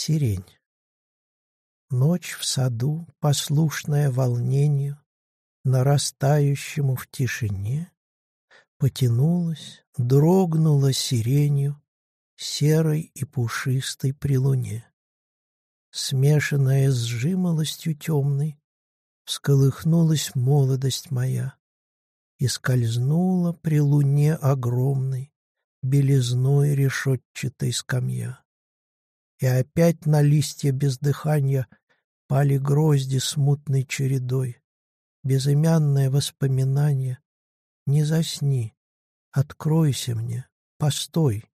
Сирень. Ночь в саду, послушная волнению, Нарастающему в тишине, Потянулась, дрогнула сиренью, Серой и пушистой при луне. Смешанная с жимолостью темной, Всколыхнулась молодость моя И скользнула при луне огромной Белизной решетчатой скамья и опять на листья без дыхания Пали грозди смутной чередой. Безымянное воспоминание. Не засни, откройся мне, постой.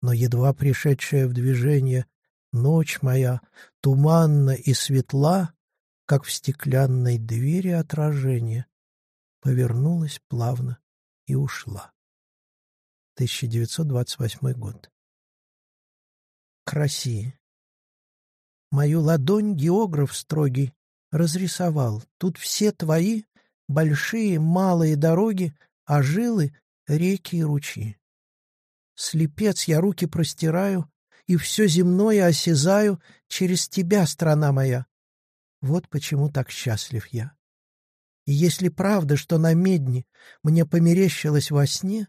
Но едва пришедшая в движение Ночь моя туманна и светла, Как в стеклянной двери отражение, Повернулась плавно и ушла. 1928 год к России. Мою ладонь географ строгий разрисовал. Тут все твои большие, малые дороги, а жилы — реки и ручьи. Слепец я руки простираю, и все земное осязаю через тебя, страна моя. Вот почему так счастлив я. И если правда, что на медне мне померещилось во сне,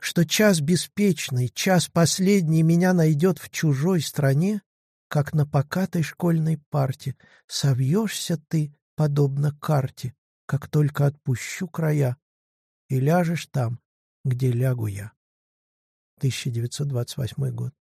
что час беспечный, час последний меня найдет в чужой стране, как на покатой школьной парте, совьешься ты, подобно карте, как только отпущу края, и ляжешь там, где лягу я. 1928 год.